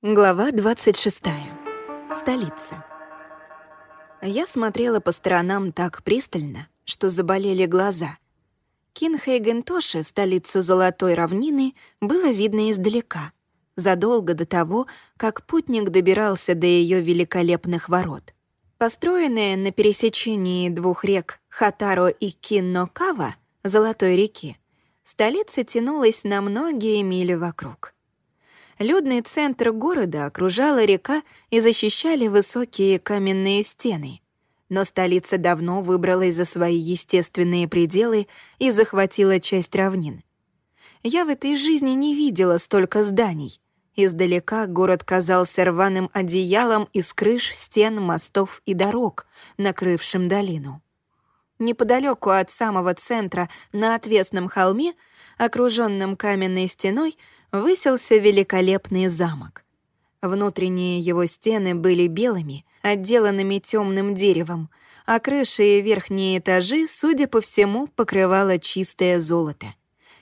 Глава 26. Столица. Я смотрела по сторонам так пристально, что заболели глаза. Кинхейгентоше, столицу Золотой равнины, было видно издалека, задолго до того, как путник добирался до ее великолепных ворот. Построенная на пересечении двух рек Хатаро и Киннокава, Золотой реки, столица тянулась на многие мили вокруг — Людный центр города окружала река и защищали высокие каменные стены. Но столица давно выбралась за свои естественные пределы и захватила часть равнин. Я в этой жизни не видела столько зданий. Издалека город казался рваным одеялом из крыш, стен, мостов и дорог, накрывшим долину. Неподалеку от самого центра, на отвесном холме, окруженном каменной стеной, высился великолепный замок. Внутренние его стены были белыми, отделанными темным деревом, а крыши и верхние этажи, судя по всему, покрывало чистое золото,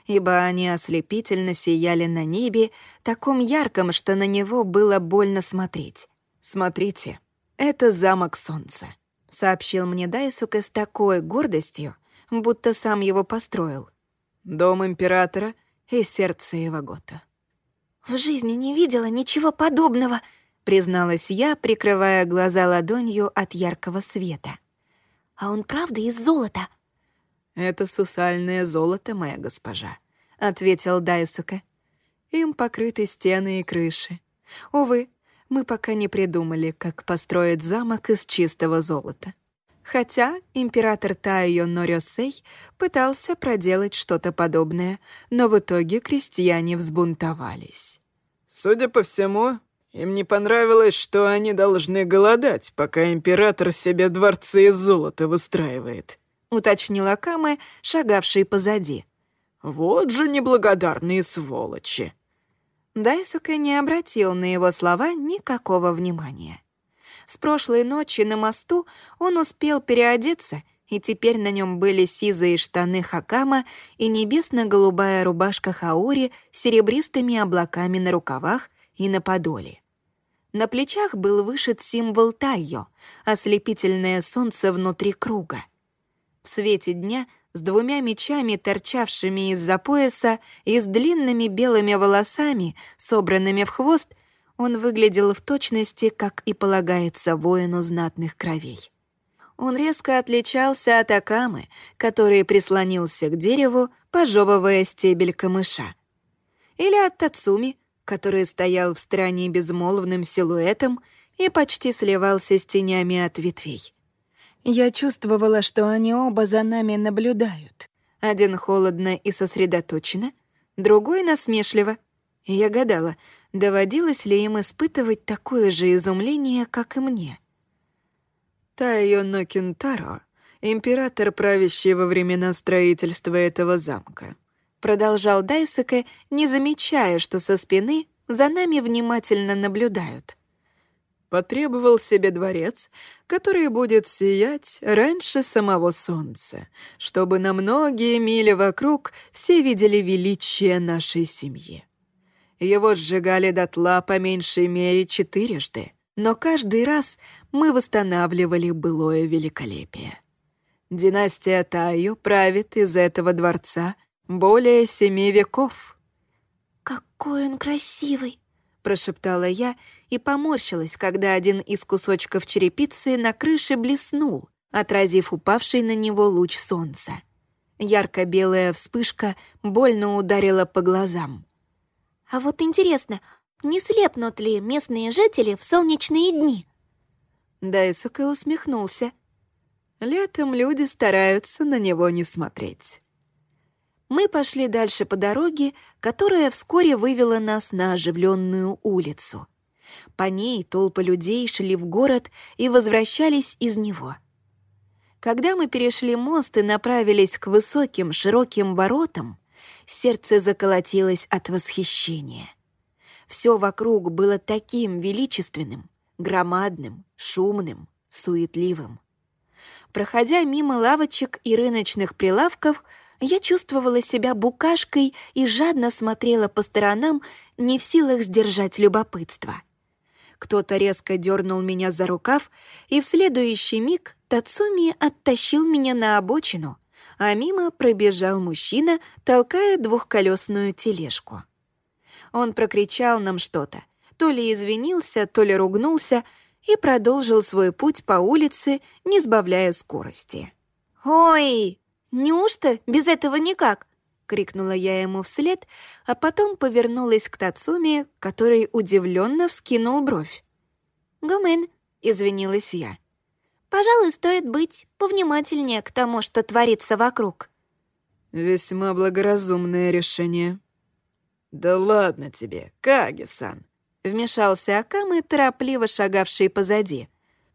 ибо они ослепительно сияли на небе, таком ярком, что на него было больно смотреть. «Смотрите, это замок солнца», — сообщил мне Дайсука с такой гордостью, будто сам его построил. «Дом императора — и сердце Ивагота. «В жизни не видела ничего подобного», — призналась я, прикрывая глаза ладонью от яркого света. «А он правда из золота?» «Это сусальное золото, моя госпожа», — ответил Дайсука. «Им покрыты стены и крыши. Увы, мы пока не придумали, как построить замок из чистого золота». Хотя император Тайо Норёсей пытался проделать что-то подобное, но в итоге крестьяне взбунтовались. «Судя по всему, им не понравилось, что они должны голодать, пока император себе дворцы из золота выстраивает», — уточнила Камы, шагавший позади. «Вот же неблагодарные сволочи!» Дайсука не обратил на его слова никакого внимания. С прошлой ночи на мосту он успел переодеться, и теперь на нем были сизые штаны Хакама и небесно-голубая рубашка Хаури с серебристыми облаками на рукавах и на подоле. На плечах был вышит символ Тайо, ослепительное солнце внутри круга. В свете дня с двумя мечами, торчавшими из-за пояса, и с длинными белыми волосами, собранными в хвост, он выглядел в точности, как и полагается воину знатных кровей. Он резко отличался от Акамы, который прислонился к дереву, пожевывая стебель камыша. Или от Тацуми, который стоял в стороне безмолвным силуэтом и почти сливался с тенями от ветвей. Я чувствовала, что они оба за нами наблюдают. Один холодно и сосредоточенно, другой насмешливо. Я гадала, доводилось ли им испытывать такое же изумление, как и мне. Тайо Нокинтаро, император, правящий во времена строительства этого замка, продолжал Дайсака, не замечая, что со спины за нами внимательно наблюдают. Потребовал себе дворец, который будет сиять раньше самого солнца, чтобы на многие мили вокруг все видели величие нашей семьи. Его сжигали дотла по меньшей мере четырежды, но каждый раз мы восстанавливали былое великолепие. Династия Тайо правит из этого дворца более семи веков. «Какой он красивый!» — прошептала я и поморщилась, когда один из кусочков черепицы на крыше блеснул, отразив упавший на него луч солнца. Ярко-белая вспышка больно ударила по глазам. А вот интересно, не слепнут ли местные жители в солнечные дни? Дайсука усмехнулся. Летом люди стараются на него не смотреть. Мы пошли дальше по дороге, которая вскоре вывела нас на оживленную улицу. По ней толпы людей шли в город и возвращались из него. Когда мы перешли мост и направились к высоким широким воротам, сердце заколотилось от восхищения. Все вокруг было таким величественным, громадным, шумным, суетливым. Проходя мимо лавочек и рыночных прилавков, я чувствовала себя букашкой и жадно смотрела по сторонам, не в силах сдержать любопытство — Кто-то резко дернул меня за рукав, и в следующий миг Тацуми оттащил меня на обочину, а мимо пробежал мужчина, толкая двухколесную тележку. Он прокричал нам что-то, то ли извинился, то ли ругнулся, и продолжил свой путь по улице, не сбавляя скорости. «Ой, неужто без этого никак?» — крикнула я ему вслед, а потом повернулась к Тацуми, который удивленно вскинул бровь. «Гумен», — извинилась я. «Пожалуй, стоит быть повнимательнее к тому, что творится вокруг». «Весьма благоразумное решение». «Да ладно тебе, Каги-сан», — вмешался Акамы, торопливо шагавший позади.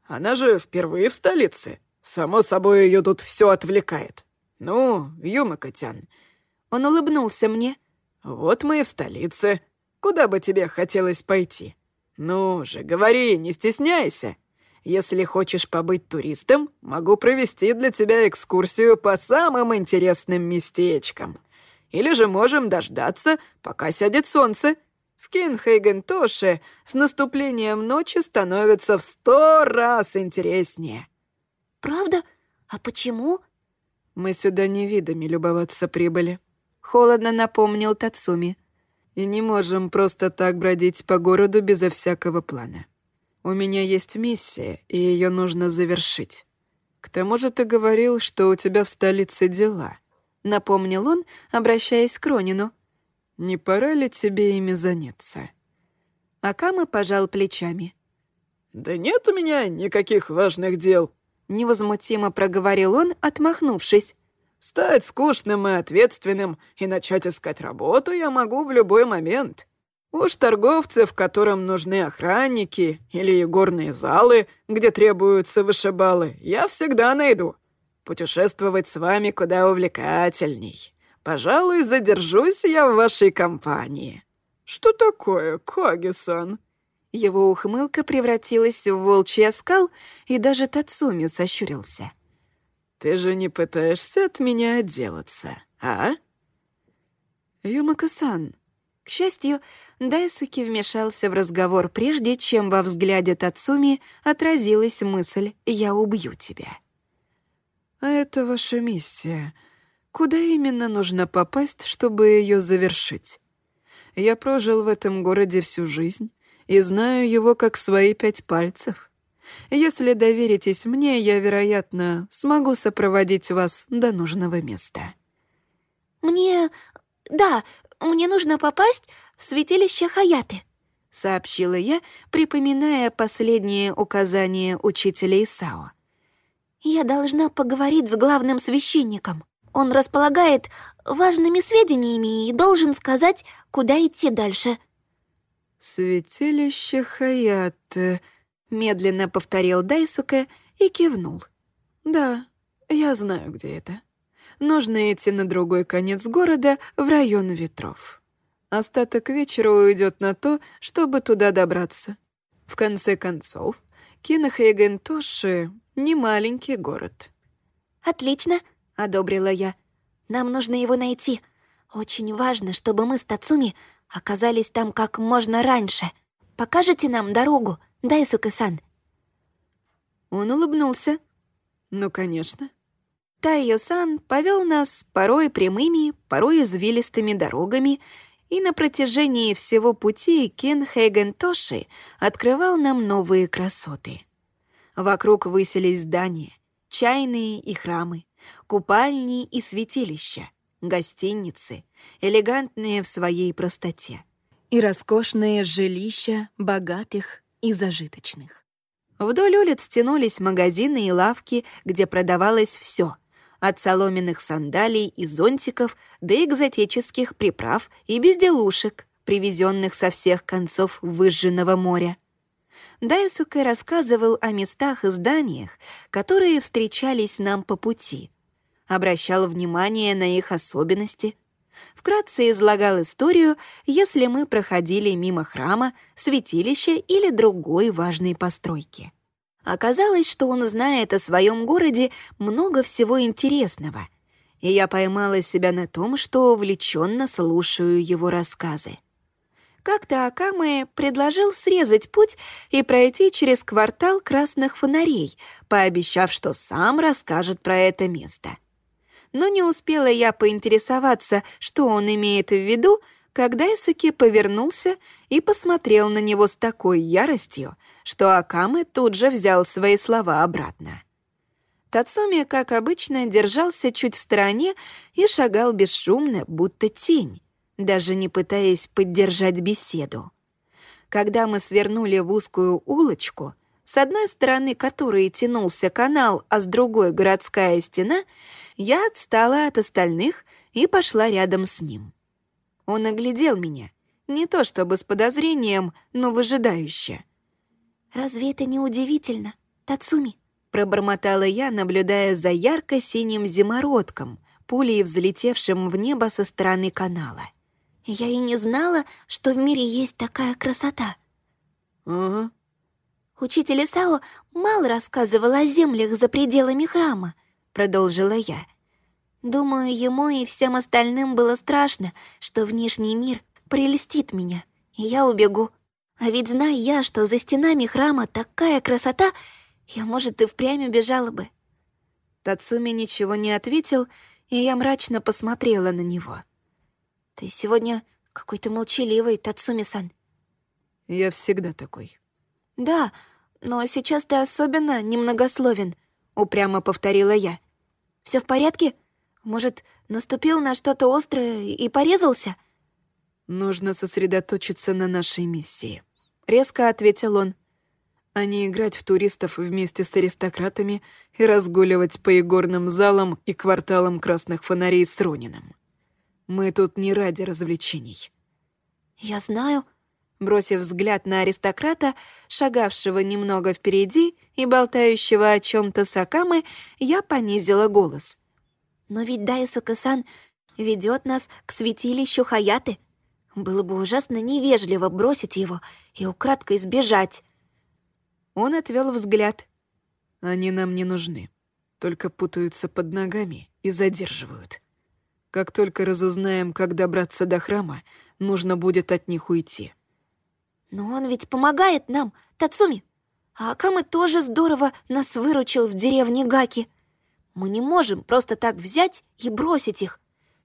«Она же впервые в столице. Само собой, ее тут все отвлекает. Ну, Юмакотян». Он улыбнулся мне. «Вот мы и в столице. Куда бы тебе хотелось пойти? Ну же, говори, не стесняйся. Если хочешь побыть туристом, могу провести для тебя экскурсию по самым интересным местечкам. Или же можем дождаться, пока сядет солнце. В Кинхейген-Тоше с наступлением ночи становится в сто раз интереснее». «Правда? А почему?» «Мы сюда не видами любоваться прибыли», — холодно напомнил Тацуми. «И не можем просто так бродить по городу безо всякого плана. У меня есть миссия, и ее нужно завершить. К тому же ты говорил, что у тебя в столице дела», — напомнил он, обращаясь к Ронину. «Не пора ли тебе ими заняться?» Акама пожал плечами. «Да нет у меня никаких важных дел», Невозмутимо проговорил он, отмахнувшись. «Стать скучным и ответственным и начать искать работу я могу в любой момент. Уж торговцы, в котором нужны охранники или горные залы, где требуются вышибалы, я всегда найду. Путешествовать с вами куда увлекательней. Пожалуй, задержусь я в вашей компании». «Что такое, Каги-сан?» Его ухмылка превратилась в волчий оскал, и даже Тацуми сощурился. «Ты же не пытаешься от меня отделаться, а?» «Юмака-сан». К счастью, Дайсуки вмешался в разговор, прежде чем во взгляде Тацуми отразилась мысль «Я убью тебя». «А это ваша миссия. Куда именно нужно попасть, чтобы ее завершить? Я прожил в этом городе всю жизнь» и знаю его как свои пять пальцев. Если доверитесь мне, я, вероятно, смогу сопроводить вас до нужного места». «Мне... да, мне нужно попасть в святилище Хаяты», — сообщила я, припоминая последние указания учителя Исао. «Я должна поговорить с главным священником. Он располагает важными сведениями и должен сказать, куда идти дальше». «Святилище Хаятте», — медленно повторил Дайсука и кивнул. «Да, я знаю, где это. Нужно идти на другой конец города, в район ветров. Остаток вечера уйдет на то, чтобы туда добраться. В конце концов, Кинахейген Тоши — не маленький город». «Отлично», — одобрила я. «Нам нужно его найти. Очень важно, чтобы мы с Тацуми оказались там как можно раньше. Покажете нам дорогу, Дайсука-сан?» Он улыбнулся. «Ну, конечно». Тайо-сан повел нас порой прямыми, порой извилистыми дорогами, и на протяжении всего пути Кен Хейген Тоши открывал нам новые красоты. Вокруг высились здания, чайные и храмы, купальни и святилища, гостиницы, элегантные в своей простоте, и роскошные жилища богатых и зажиточных. Вдоль улиц тянулись магазины и лавки, где продавалось все, от соломенных сандалий и зонтиков до экзотических приправ и безделушек, привезенных со всех концов выжженного моря. Дайсуке рассказывал о местах и зданиях, которые встречались нам по пути, обращал внимание на их особенности, вкратце излагал историю, если мы проходили мимо храма, святилища или другой важной постройки. Оказалось, что он знает о своем городе много всего интересного, и я поймала себя на том, что увлеченно слушаю его рассказы. Как-то Акаме предложил срезать путь и пройти через квартал красных фонарей, пообещав, что сам расскажет про это место. Но не успела я поинтересоваться, что он имеет в виду, когда Исуки повернулся и посмотрел на него с такой яростью, что Акаме тут же взял свои слова обратно. Тацуми, как обычно, держался чуть в стороне и шагал бесшумно, будто тень, даже не пытаясь поддержать беседу. Когда мы свернули в узкую улочку, с одной стороны которой тянулся канал, а с другой — городская стена, я отстала от остальных и пошла рядом с ним. Он оглядел меня, не то чтобы с подозрением, но выжидающе. «Разве это не удивительно, Тацуми?» пробормотала я, наблюдая за ярко-синим зимородком, пулей взлетевшим в небо со стороны канала. Я и не знала, что в мире есть такая красота. Ага. Учитель Исао мало рассказывал о землях за пределами храма, продолжила я. Думаю, ему и всем остальным было страшно, что внешний мир прелестит меня, и я убегу. А ведь зная я, что за стенами храма такая красота, я, может, и впрямь убежала бы. Тацуми ничего не ответил, и я мрачно посмотрела на него. «Ты сегодня какой-то молчаливый, Тацуми-сан». «Я всегда такой». «Да, но сейчас ты особенно немногословен», — упрямо повторила я. Все в порядке? Может, наступил на что-то острое и порезался?» «Нужно сосредоточиться на нашей миссии», — резко ответил он. «А не играть в туристов вместе с аристократами и разгуливать по игорным залам и кварталам красных фонарей с Ронином. Мы тут не ради развлечений». «Я знаю», бросив взгляд на аристократа, шагавшего немного впереди и болтающего о чем то с Акамы, я понизила голос. «Но ведь Дайсука-сан ведет нас к святилищу Хаяты. Было бы ужасно невежливо бросить его и украдкой сбежать». Он отвел взгляд. «Они нам не нужны, только путаются под ногами и задерживают. Как только разузнаем, как добраться до храма, нужно будет от них уйти». «Но он ведь помогает нам, Тацуми. А Акамы тоже здорово нас выручил в деревне Гаки. Мы не можем просто так взять и бросить их.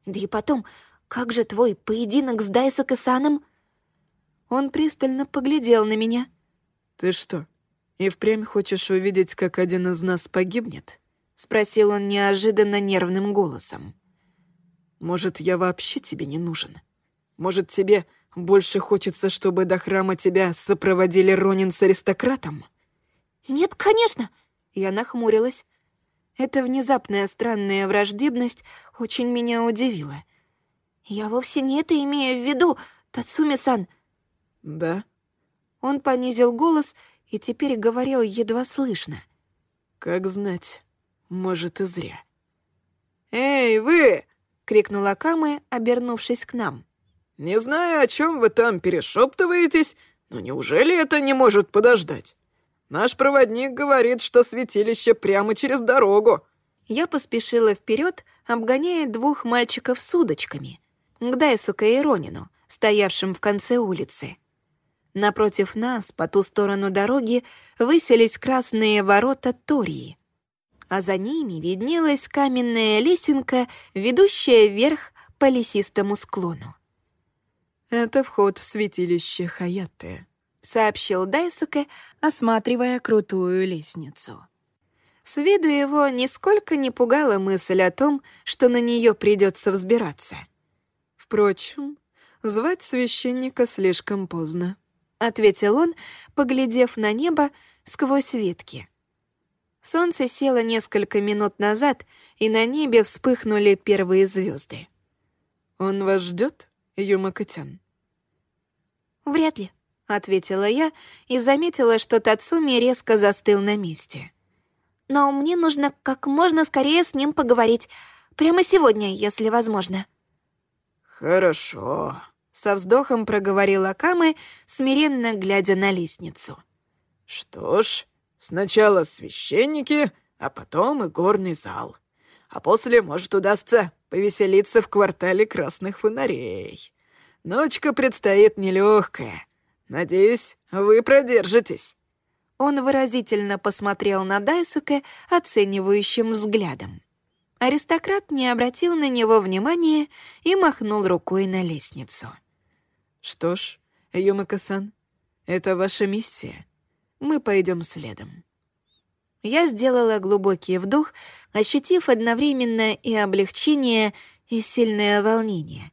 Да и потом, как же твой поединок с Дайсука-саном?» Он пристально поглядел на меня. «Ты что, и впрямь хочешь увидеть, как один из нас погибнет?» — спросил он неожиданно нервным голосом. Может, я вообще тебе не нужен? Может, тебе больше хочется, чтобы до храма тебя сопроводили Ронин с аристократом?» «Нет, конечно!» Я нахмурилась. Эта внезапная странная враждебность очень меня удивила. «Я вовсе не это имею в виду, Тацуми-сан». «Да?» Он понизил голос и теперь говорил едва слышно. «Как знать, может, и зря». «Эй, вы!» крикнула Камы, обернувшись к нам. «Не знаю, о чем вы там перешептываетесь, но неужели это не может подождать? Наш проводник говорит, что святилище прямо через дорогу». Я поспешила вперед, обгоняя двух мальчиков с удочками, к Дайсука и Ронину, стоявшим в конце улицы. Напротив нас, по ту сторону дороги, выселись красные ворота Тории а за ними виднелась каменная лесенка, ведущая вверх по лесистому склону. «Это вход в святилище Хаяты», — сообщил Дайсуке, осматривая крутую лестницу. С виду его нисколько не пугала мысль о том, что на нее придется взбираться. «Впрочем, звать священника слишком поздно», — ответил он, поглядев на небо сквозь ветки. Солнце село несколько минут назад, и на небе вспыхнули первые звезды. «Он вас ждет, Юмакотян?» «Вряд ли», — ответила я и заметила, что Тацуми резко застыл на месте. «Но мне нужно как можно скорее с ним поговорить. Прямо сегодня, если возможно». «Хорошо», — со вздохом проговорила Камы, смиренно глядя на лестницу. «Что ж, Сначала священники, а потом и горный зал. А после, может, удастся повеселиться в квартале красных фонарей. Ночка предстоит нелегкая. Надеюсь, вы продержитесь». Он выразительно посмотрел на Дайсуке оценивающим взглядом. Аристократ не обратил на него внимания и махнул рукой на лестницу. «Что ж, Юмака-сан, это ваша миссия. Мы пойдем следом». Я сделала глубокий вдох, ощутив одновременно и облегчение, и сильное волнение.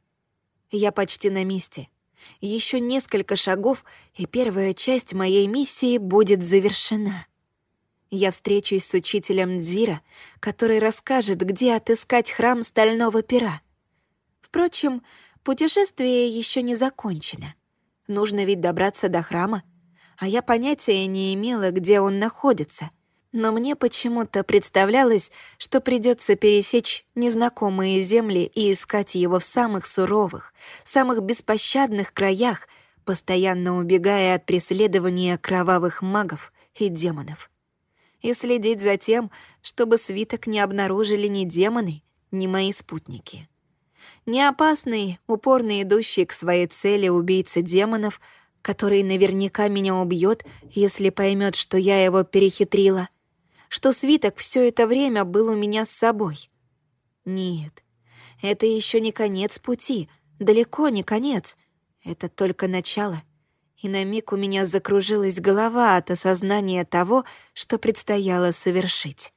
Я почти на месте. Еще несколько шагов, и первая часть моей миссии будет завершена. Я встречусь с учителем Дзира, который расскажет, где отыскать храм Стального Пера. Впрочем, путешествие еще не закончено. Нужно ведь добраться до храма, а я понятия не имела, где он находится — но мне почему-то представлялось, что придется пересечь незнакомые земли и искать его в самых суровых, самых беспощадных краях, постоянно убегая от преследования кровавых магов и демонов. И следить за тем, чтобы свиток не обнаружили ни демоны, ни мои спутники. Не опасный, упорно идущий к своей цели убийца демонов, который наверняка меня убьет, если поймет, что я его перехитрила, что свиток все это время был у меня с собой. Нет, это еще не конец пути, далеко не конец. Это только начало. И на миг у меня закружилась голова от осознания того, что предстояло совершить.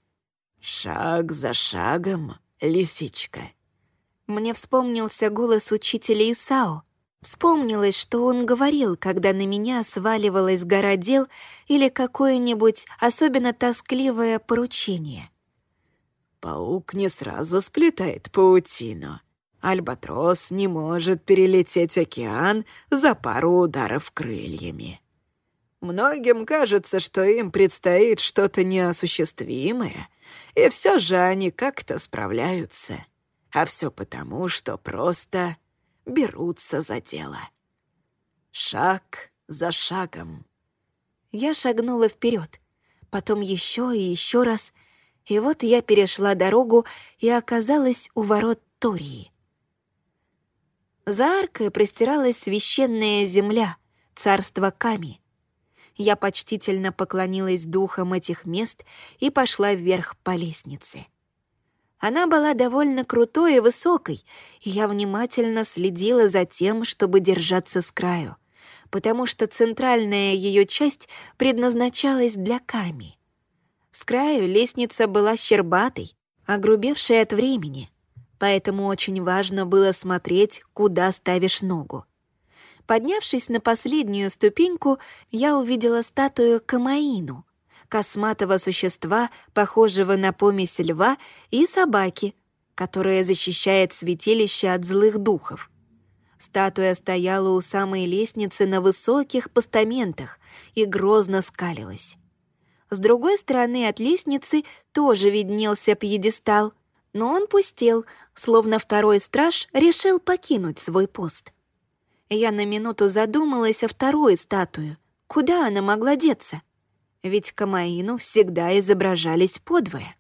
«Шаг за шагом, лисичка». Мне вспомнился голос учителя Исао, Вспомнилось, что он говорил, когда на меня сваливалась гора дел или какое-нибудь особенно тоскливое поручение. «Паук не сразу сплетает паутину. Альбатрос не может перелететь океан за пару ударов крыльями. Многим кажется, что им предстоит что-то неосуществимое, и все же они как-то справляются. А все потому, что просто берутся за дело. Шаг за шагом. Я шагнула вперед, потом еще и еще раз, и вот я перешла дорогу и оказалась у ворот Тории. За аркой простиралась священная земля, царство Ками. Я почтительно поклонилась духам этих мест и пошла вверх по лестнице. Она была довольно крутой и высокой, и я внимательно следила за тем, чтобы держаться с краю, потому что центральная ее часть предназначалась для Ками. С краю лестница была щербатой, огрубевшей от времени, поэтому очень важно было смотреть, куда ставишь ногу. Поднявшись на последнюю ступеньку, я увидела статую Камаину, косматого существа, похожего на помесь льва, и собаки, которая защищает святилище от злых духов. Статуя стояла у самой лестницы на высоких постаментах и грозно скалилась. С другой стороны от лестницы тоже виднелся пьедестал, но он пустел, словно второй страж решил покинуть свой пост. Я на минуту задумалась о второй статуе. Куда она могла деться? Ведь Камаину всегда изображались подвое.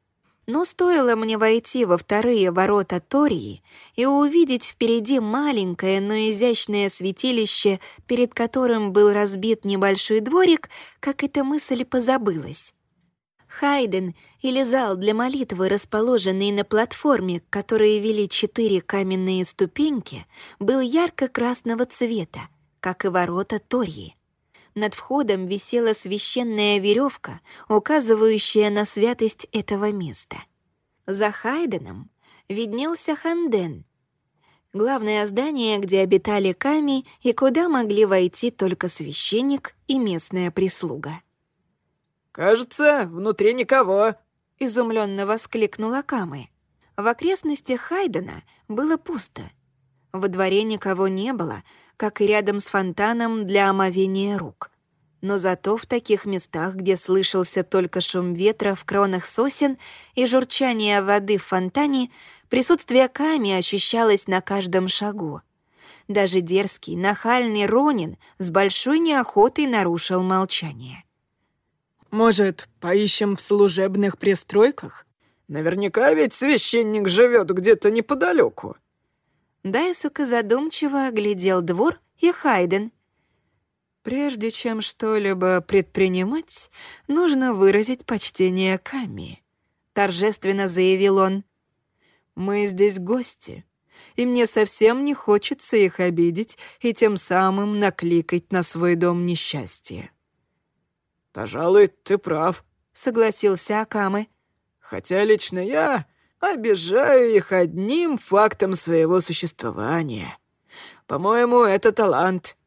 Но стоило мне войти во вторые ворота Тории и увидеть впереди маленькое, но изящное святилище, перед которым был разбит небольшой дворик, как эта мысль позабылась. Хайден или зал для молитвы, расположенный на платформе, которые вели четыре каменные ступеньки, был ярко-красного цвета, как и ворота Тории. Над входом висела священная веревка, указывающая на святость этого места. За Хайденом виднелся Ханден, главное здание, где обитали Ками и куда могли войти только священник и местная прислуга. «Кажется, внутри никого», — изумленно воскликнула Камы. В окрестностях Хайдена было пусто. Во дворе никого не было, как и рядом с фонтаном для омовения рук. Но зато в таких местах, где слышался только шум ветра в кронах сосен и журчание воды в фонтане, присутствие Ками ощущалось на каждом шагу. Даже дерзкий, нахальный Ронин с большой неохотой нарушил молчание. «Может, поищем в служебных пристройках?» «Наверняка ведь священник живет где-то неподалеку», Дайсука задумчиво оглядел двор и Хайден. «Прежде чем что-либо предпринимать, нужно выразить почтение Ками», — торжественно заявил он. «Мы здесь гости, и мне совсем не хочется их обидеть и тем самым накликать на свой дом несчастье». «Пожалуй, ты прав», — согласился Акамы. «Хотя лично я обижаю их одним фактом своего существования. По-моему, это талант».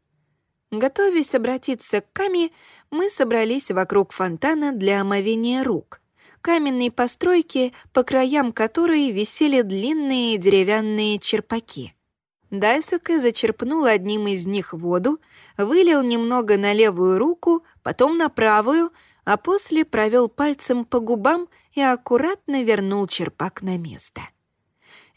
Готовясь обратиться к Ками, мы собрались вокруг фонтана для омовения рук, каменной постройки, по краям которой висели длинные деревянные черпаки. Дайсуке зачерпнул одним из них воду, вылил немного на левую руку, потом на правую, а после провел пальцем по губам и аккуратно вернул черпак на место.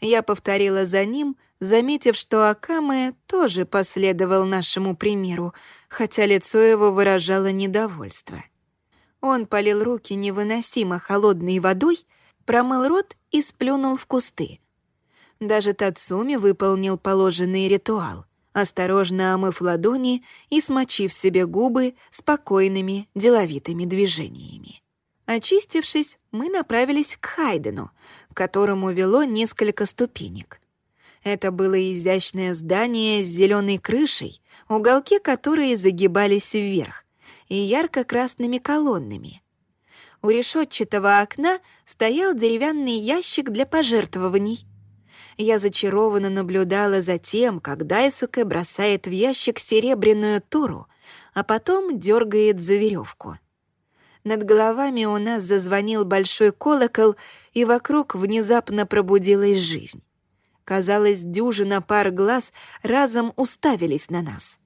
Я повторила за ним, заметив, что Акаме тоже последовал нашему примеру, хотя лицо его выражало недовольство. Он полил руки невыносимо холодной водой, промыл рот и сплюнул в кусты. Даже Тацуми выполнил положенный ритуал, осторожно омыв ладони и смочив себе губы спокойными, деловитыми движениями. Очистившись, мы направились к Хайдену, которому вело несколько ступенек. Это было изящное здание с зеленой крышей, уголки которой загибались вверх, и ярко-красными колоннами. У решетчатого окна стоял деревянный ящик для пожертвований. Я зачарованно наблюдала за тем, как Дайсуке бросает в ящик серебряную туру, а потом дергает за веревку. Над головами у нас зазвонил большой колокол, и вокруг внезапно пробудилась жизнь. Казалось, дюжина пар глаз разом уставились на нас.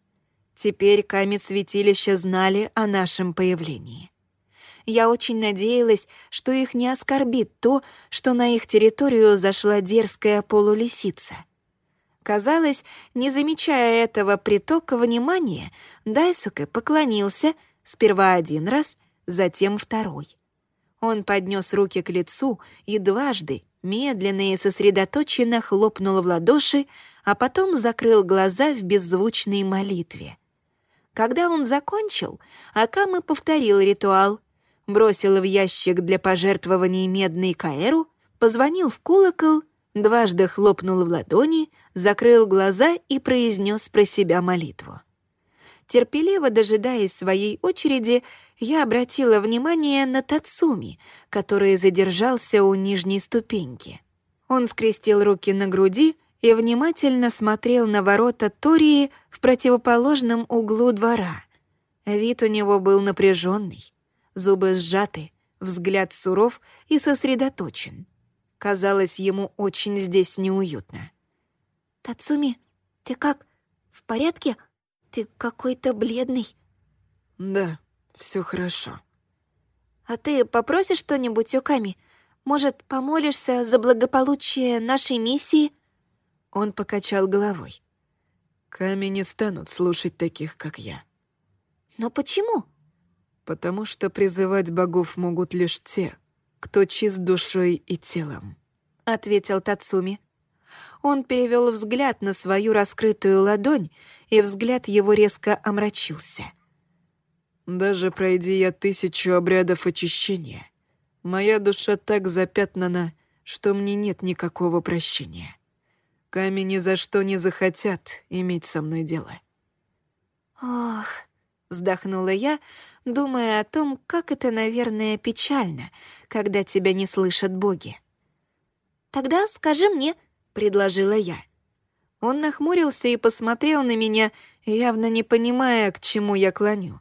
Теперь камни святилища знали о нашем появлении. Я очень надеялась, что их не оскорбит то, что на их территорию зашла дерзкая полулисица. Казалось, не замечая этого притока внимания, Дайсуке поклонился сперва один раз — затем второй. Он поднес руки к лицу и дважды, медленно и сосредоточенно хлопнул в ладоши, а потом закрыл глаза в беззвучной молитве. Когда он закончил, Акама повторил ритуал, бросил в ящик для пожертвований медный каэру, позвонил в колокол, дважды хлопнул в ладони, закрыл глаза и произнес про себя молитву. Терпеливо дожидаясь своей очереди, я обратила внимание на Тацуми, который задержался у нижней ступеньки. Он скрестил руки на груди и внимательно смотрел на ворота Тории в противоположном углу двора. Вид у него был напряженный, зубы сжаты, взгляд суров и сосредоточен. Казалось, ему очень здесь неуютно. «Тацуми, ты как? В порядке? Ты какой-то бледный». «Да», все хорошо». «А ты попросишь что-нибудь у Ками? Может, помолишься за благополучие нашей миссии?» Он покачал головой. «Ками не станут слушать таких, как я». «Но почему?» «Потому что призывать богов могут лишь те, кто чист душой и телом», — ответил Тацуми. Он перевел взгляд на свою раскрытую ладонь, и взгляд его резко омрачился — даже пройди я тысячу обрядов очищения, моя душа так запятнана, что мне нет никакого прощения. Камни ни за что не захотят иметь со мной дело. «Ох», — вздохнула я, думая о том, как это, наверное, печально, когда тебя не слышат боги. «Тогда скажи мне», — предложила я. Он нахмурился и посмотрел на меня, явно не понимая, к чему я клоню.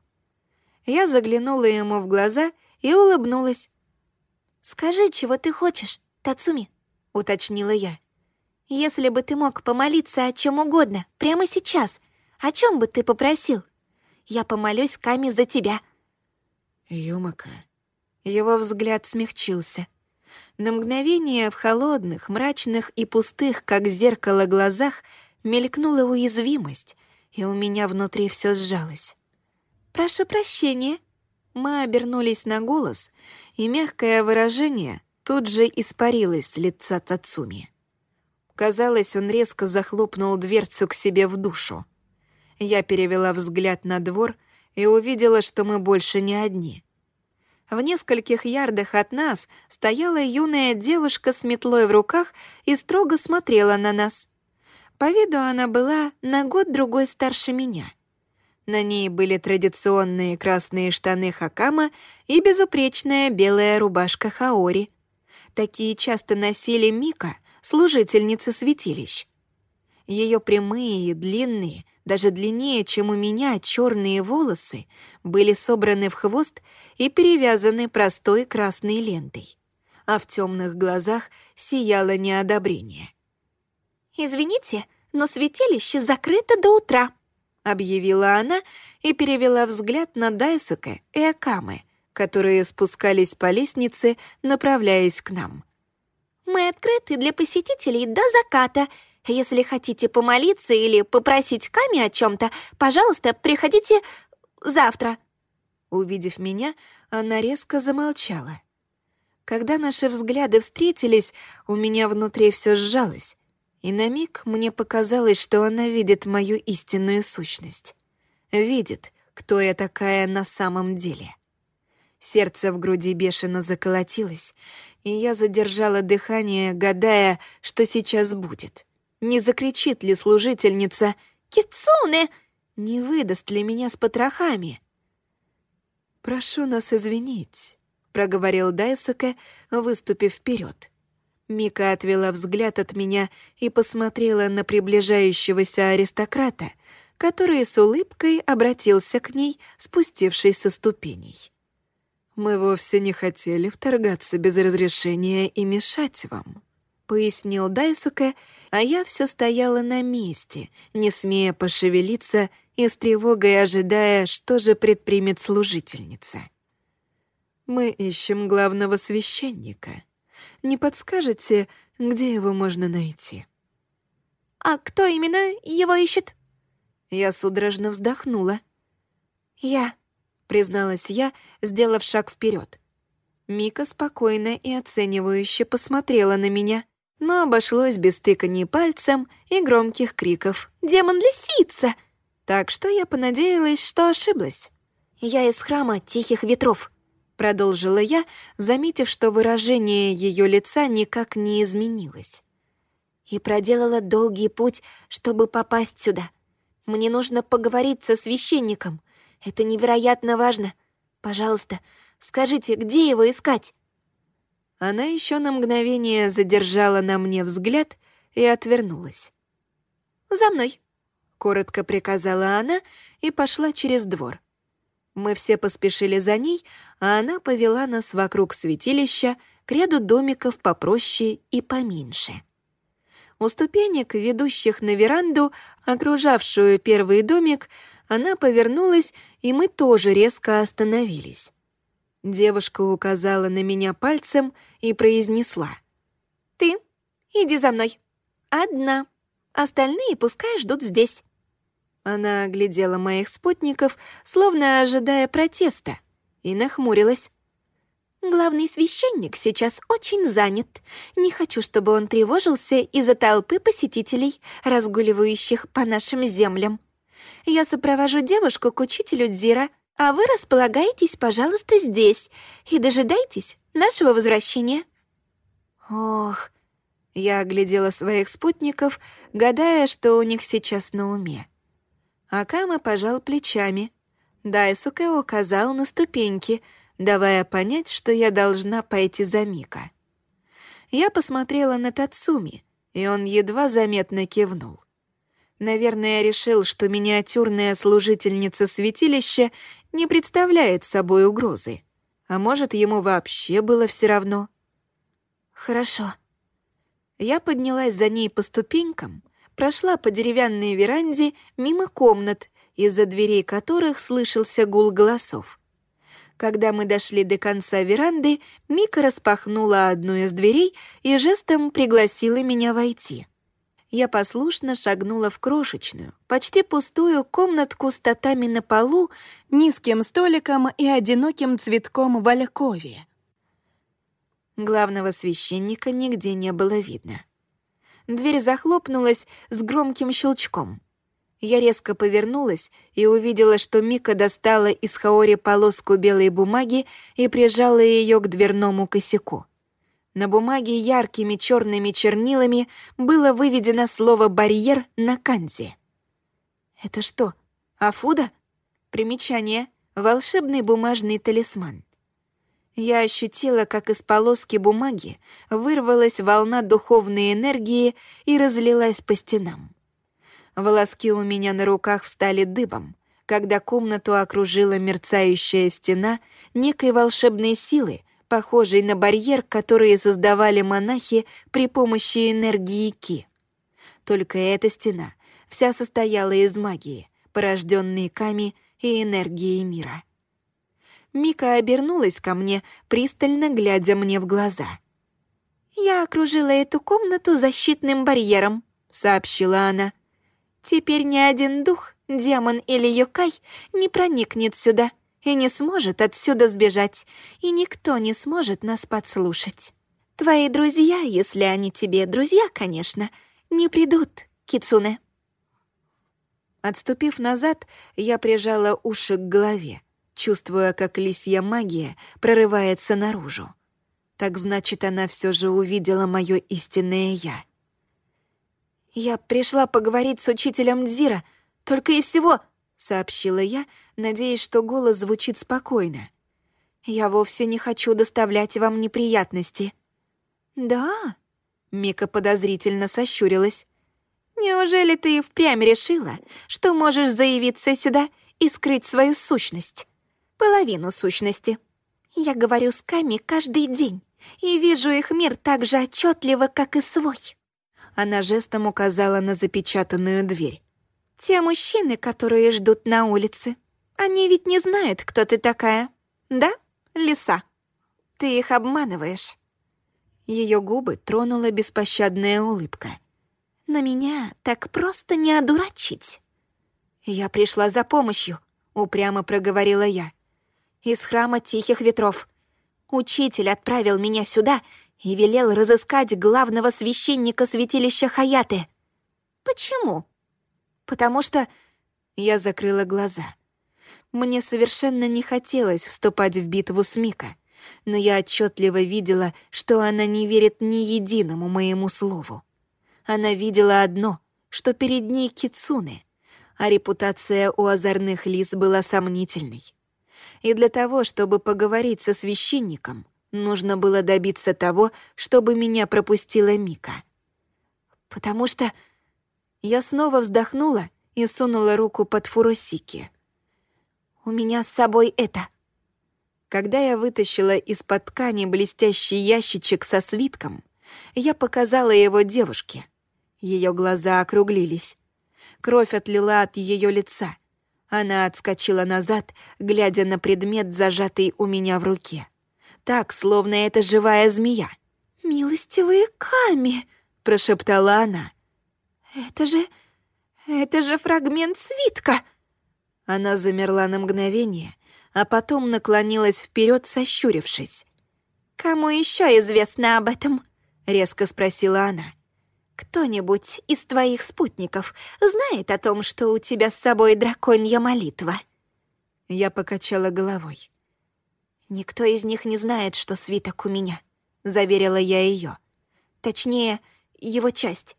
Я заглянула ему в глаза и улыбнулась. «Скажи, чего ты хочешь, Тацуми?» — уточнила я. «Если бы ты мог помолиться о чем угодно, прямо сейчас, о чем бы ты попросил? Я помолюсь Ками за тебя». «Юмака». Его взгляд смягчился. На мгновение в холодных, мрачных и пустых, как зеркало, глазах мелькнула уязвимость, и у меня внутри все сжалось. «Прошу прощения». Мы обернулись на голос, и мягкое выражение тут же испарилось с лица Тацуми. Казалось, он резко захлопнул дверцу к себе в душу. Я перевела взгляд на двор и увидела, что мы больше не одни. В нескольких ярдах от нас стояла юная девушка с метлой в руках и строго смотрела на нас. По виду она была на год-другой старше меня. На ней были традиционные красные штаны хакама и безупречная белая рубашка хаори. Такие часто носили Мика, служительницы святилищ. Ее прямые и длинные, даже длиннее, чем у меня, черные волосы были собраны в хвост и перевязаны простой красной лентой, а в темных глазах сияло неодобрение. «Извините, но святилище закрыто до утра», — объявила она и перевела взгляд на Дайсука и Акамы, которые спускались по лестнице, направляясь к нам. Мы открыты для посетителей до заката. Если хотите помолиться или попросить Ками о чем-то, пожалуйста, приходите завтра». Увидев меня, она резко замолчала. Когда наши взгляды встретились, у меня внутри все сжалось, и на миг мне показалось, что она видит мою истинную сущность. Видит, кто я такая на самом деле. Сердце в груди бешено заколотилось, и я задержала дыхание, гадая, что сейчас будет. Не закричит ли служительница «Кицуне!» Не выдаст ли меня с потрохами? «Прошу нас извинить», — проговорил Дайсуке, выступив вперед. Мика отвела взгляд от меня и посмотрела на приближающегося аристократа, который с улыбкой обратился к ней, спустившись со ступеней. «Мы вовсе не хотели вторгаться без разрешения и мешать вам», — пояснил Дайсуке, а я все стояла на месте, не смея пошевелиться и с тревогой ожидая, что же предпримет служительница. «Мы ищем главного священника. Не подскажете, где его можно найти?» «А кто именно его ищет?» Я судорожно вздохнула. «Я», — призналась я, сделав шаг вперед. Мика спокойно и оценивающе посмотрела на меня, но обошлось без тыканий пальцем и громких криков «Демон-лисица!», так что я понадеялась, что ошиблась. «Я из храма Тихих Ветров», — продолжила я, заметив, что выражение ее лица никак не изменилось. «И проделала долгий путь, чтобы попасть сюда. Мне нужно поговорить со священником. Это невероятно важно. Пожалуйста, скажите, где его искать?» Она еще на мгновение задержала на мне взгляд и отвернулась. «За мной!» — коротко приказала она и пошла через двор. Мы все поспешили за ней, а она повела нас вокруг святилища к ряду домиков попроще и поменьше. У ступенек, ведущих на веранду, окружавшую первый домик, она повернулась, и мы тоже резко остановились. Девушка указала на меня пальцем и произнесла. «Ты иди за мной. Одна. Остальные пускай ждут здесь». Она оглядела моих спутников, словно ожидая протеста, и нахмурилась. «Главный священник сейчас очень занят. Не хочу, чтобы он тревожился из-за толпы посетителей, разгуливающих по нашим землям. Я сопровожу девушку к учителю Дзира, а вы располагаетесь, пожалуйста, здесь и дожидайтесь нашего возвращения». Ох, я оглядела своих спутников, гадая, что у них сейчас на уме. Акама пожал плечами. Дайсуке указал на ступеньки, давая понять, что я должна пойти за Мика. Я посмотрела на Тацуми, и он едва заметно кивнул. Наверное, решил, что миниатюрная служительница святилища не представляет собой угрозы. А может, ему вообще было все равно? «Хорошо». Я поднялась за ней по ступенькам, прошла по деревянной веранде мимо комнат, из-за дверей которых слышался гул голосов. Когда мы дошли до конца веранды, Мика распахнула одну из дверей и жестом пригласила меня войти я послушно шагнула в крошечную, почти пустую комнатку с татами на полу, низким столиком и одиноким цветком в алькове. Главного священника нигде не было видно. дверь захлопнулась с громким щелчком. Я резко повернулась и увидела, что Мика достала из Хаори полоску белой бумаги и прижала ее к дверному косяку. На бумаге яркими черными чернилами было выведено слово «барьер» на канзе. «Это что, Афуда?» Примечание. Волшебный бумажный талисман. Я ощутила, как из полоски бумаги вырвалась волна духовной энергии и разлилась по стенам. Волоски у меня на руках встали дыбом, когда комнату окружила мерцающая стена некой волшебной силы, похожей на барьер, который создавали монахи при помощи энергии Ки. Только эта стена вся состояла из магии, порожденной Ками и энергией мира. Мика обернулась ко мне, пристально глядя мне в глаза. «Я окружила эту комнату защитным барьером», — сообщила она. «Теперь ни один дух, демон или юкай не проникнет сюда и не сможет отсюда сбежать, и никто не сможет нас подслушать. Твои друзья, если они тебе друзья, конечно, не придут, Кицуне». Отступив назад, я прижала уши к голове чувствуя, как лисья магия прорывается наружу. Так значит, она все же увидела мое истинное «я». «Я пришла поговорить с учителем Дзира, только и всего», — сообщила я, надеясь, что голос звучит спокойно. «Я вовсе не хочу доставлять вам неприятности». «Да?» — Мика подозрительно сощурилась. «Неужели ты впрямь решила, что можешь заявиться сюда и скрыть свою сущность?» половину сущности. Я говорю с Ками каждый день и вижу их мир так же отчетливо, как и свой. Она жестом указала на запечатанную дверь. Те мужчины, которые ждут на улице, они ведь не знают, кто ты такая. Да, лиса? Ты их обманываешь. Ее губы тронула беспощадная улыбка. На меня так просто не одурачить. Я пришла за помощью, упрямо проговорила я из храма Тихих Ветров. Учитель отправил меня сюда и велел разыскать главного священника святилища Хаяты. Почему? Потому что... Я закрыла глаза. Мне совершенно не хотелось вступать в битву с Мика, но я отчетливо видела, что она не верит ни единому моему слову. Она видела одно, что перед ней кицуны, а репутация у озорных лис была сомнительной и для того, чтобы поговорить со священником, нужно было добиться того, чтобы меня пропустила Мика. Потому что я снова вздохнула и сунула руку под фуросики. «У меня с собой это». Когда я вытащила из-под ткани блестящий ящичек со свитком, я показала его девушке. Ее глаза округлились. Кровь отлила от ее лица — она отскочила назад, глядя на предмет, зажатый у меня в руке. Так, словно это живая змея. «Милостивые Ками!» — прошептала она. «Это же... это же фрагмент свитка!» Она замерла на мгновение, а потом наклонилась вперед, сощурившись. «Кому еще известно об этом?» — резко спросила она. «Кто-нибудь из твоих спутников знает о том, что у тебя с собой драконья молитва?» Я покачала головой. «Никто из них не знает, что свиток у меня», — заверила я ее. Точнее, его часть.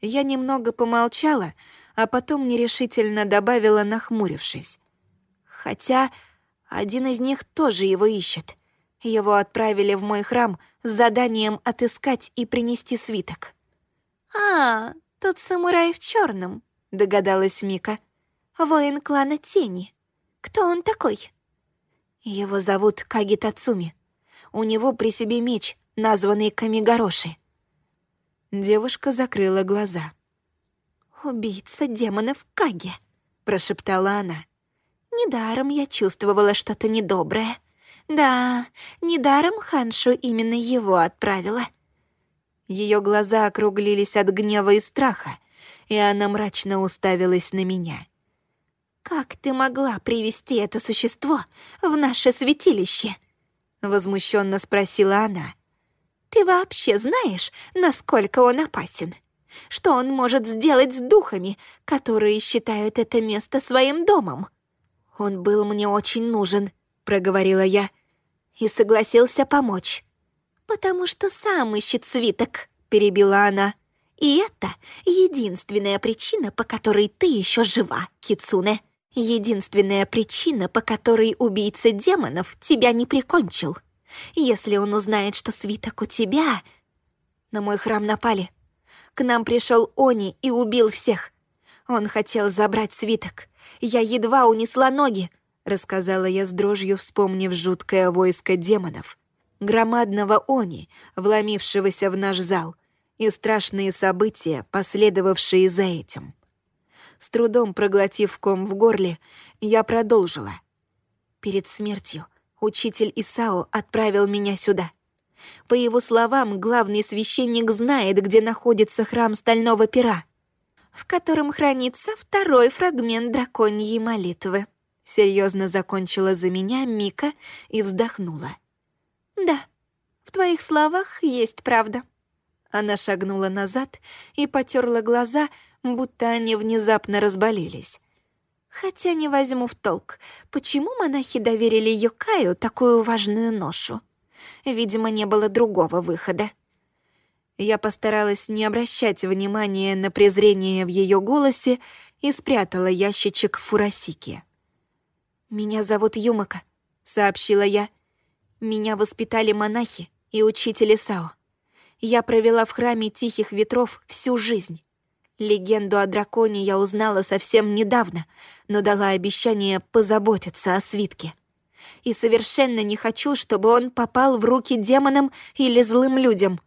Я немного помолчала, а потом нерешительно добавила, нахмурившись. «Хотя один из них тоже его ищет. Его отправили в мой храм с заданием отыскать и принести свиток». «А, тот самурай в черном, догадалась Мика. «Воин клана Тени. Кто он такой?» «Его зовут Каги Тацуми. У него при себе меч, названный Камигороши». Девушка закрыла глаза. «Убийца демонов Каги», — прошептала она. «Недаром я чувствовала что-то недоброе. Да, недаром Ханшу именно его отправила». Ее глаза округлились от гнева и страха, и она мрачно уставилась на меня. «Как ты могла привести это существо в наше святилище?» — возмущенно спросила она. Ты вообще знаешь, насколько он опасен? Что он может сделать с духами, которые считают это место своим домом? Он был мне очень нужен, проговорила я, и согласился помочь. Потому что сам ищет свиток, перебила она. И это единственная причина, по которой ты еще жива, Кицуне. Единственная причина, по которой убийца демонов тебя не прикончил. Если он узнает, что свиток у тебя... На мой храм напали. К нам пришел Они и убил всех. Он хотел забрать свиток. Я едва унесла ноги, рассказала я с дрожью, вспомнив жуткое войско демонов. Громадного Они, вломившегося в наш зал, и страшные события, последовавшие за этим. С трудом проглотив ком в горле, я продолжила. Перед смертью Учитель Исао отправил меня сюда. По его словам, главный священник знает, где находится храм Стального Пера, в котором хранится второй фрагмент драконьей молитвы. Серьезно закончила за меня Мика и вздохнула. «Да, в твоих словах есть правда». Она шагнула назад и потерла глаза, будто они внезапно разболелись. Хотя не возьму в толк, почему монахи доверили Йокаю такую важную ношу. Видимо, не было другого выхода. Я постаралась не обращать внимания на презрение в ее голосе и спрятала ящичек в фурасике. «Меня зовут Юмака», — сообщила я. «Меня воспитали монахи и учители Сао. Я провела в храме Тихих Ветров всю жизнь. Легенду о драконе я узнала совсем недавно, но дала обещание позаботиться о свитке. И совершенно не хочу, чтобы он попал в руки демонам или злым людям.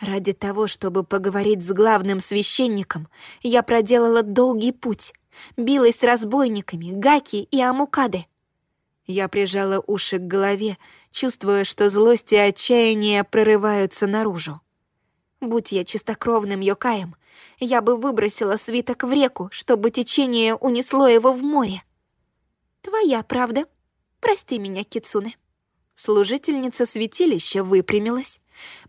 Ради того, чтобы поговорить с главным священником, я проделала долгий путь, билась с разбойниками, гаки и амукады. Я прижала уши к голове, чувствуя, что злость и отчаяние прорываются наружу. Будь я чистокровным Йокаем — я бы выбросила свиток в реку, чтобы течение унесло его в море. Твоя правда. Прости меня, Кицуне. Служительница святилища выпрямилась,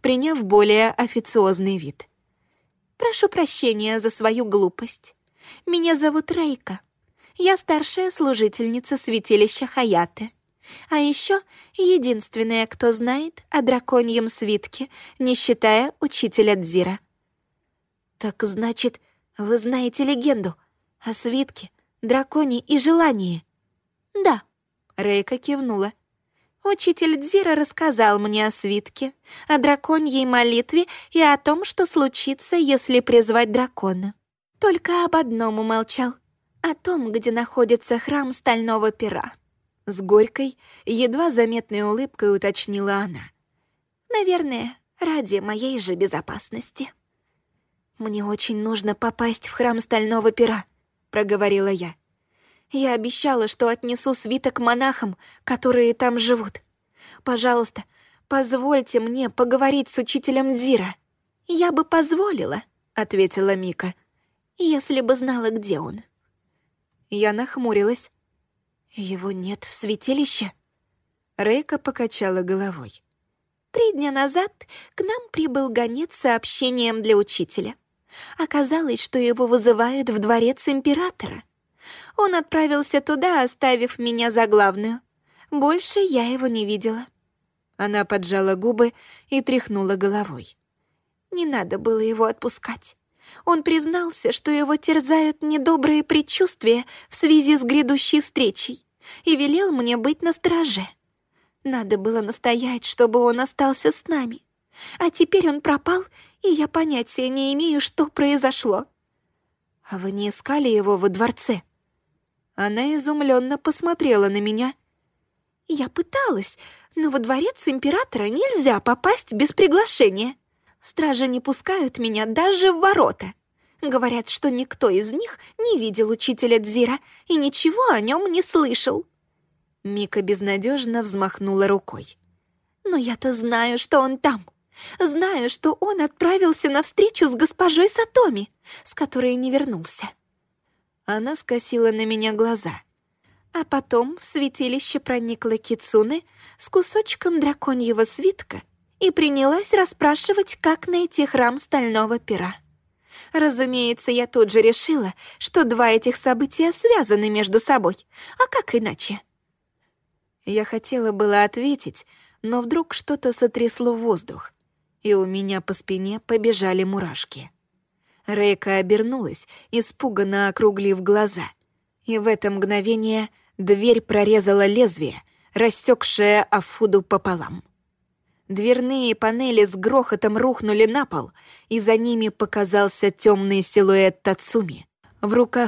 приняв более официозный вид. Прошу прощения за свою глупость. Меня зовут Рейка. Я старшая служительница святилища Хаяты. А еще единственная, кто знает о драконьем свитке, не считая учителя Дзира — «Так значит, вы знаете легенду о свитке, драконе и желании?» «Да», — Рейка кивнула. «Учитель Дзира рассказал мне о свитке, о драконьей молитве и о том, что случится, если призвать дракона. Только об одном умолчал — о том, где находится храм Стального Пера». С горькой, едва заметной улыбкой уточнила она. «Наверное, ради моей же безопасности». «Мне очень нужно попасть в храм Стального Пера», — проговорила я. «Я обещала, что отнесу свиток монахам, которые там живут. Пожалуйста, позвольте мне поговорить с учителем Дзира». «Я бы позволила», — ответила Мика, «если бы знала, где он». Я нахмурилась. «Его нет в святилище?» Рейка покачала головой. Три дня назад к нам прибыл гонец с сообщением для учителя. Оказалось, что его вызывают в дворец императора. Он отправился туда, оставив меня за главную. Больше я его не видела. Она поджала губы и тряхнула головой. Не надо было его отпускать. Он признался, что его терзают недобрые предчувствия в связи с грядущей встречей и велел мне быть на страже. Надо было настоять, чтобы он остался с нами. А теперь он пропал и я понятия не имею, что произошло». «А вы не искали его во дворце?» Она изумленно посмотрела на меня. «Я пыталась, но во дворец императора нельзя попасть без приглашения. Стражи не пускают меня даже в ворота. Говорят, что никто из них не видел учителя Дзира и ничего о нем не слышал». Мика безнадежно взмахнула рукой. «Но я-то знаю, что он там. Знаю, что он отправился на встречу с госпожой Сатоми, с которой не вернулся. Она скосила на меня глаза. А потом в святилище проникла Кицуне с кусочком драконьего свитка и принялась расспрашивать, как найти храм Стального Пера. Разумеется, я тут же решила, что два этих события связаны между собой. А как иначе? Я хотела было ответить, но вдруг что-то сотрясло воздух, и у меня по спине побежали мурашки. Рейка обернулась, испуганно округлив глаза. И в это мгновение дверь прорезала лезвие, рассекшее Афуду пополам. Дверные панели с грохотом рухнули на пол, и за ними показался темный силуэт Тацуми, в руках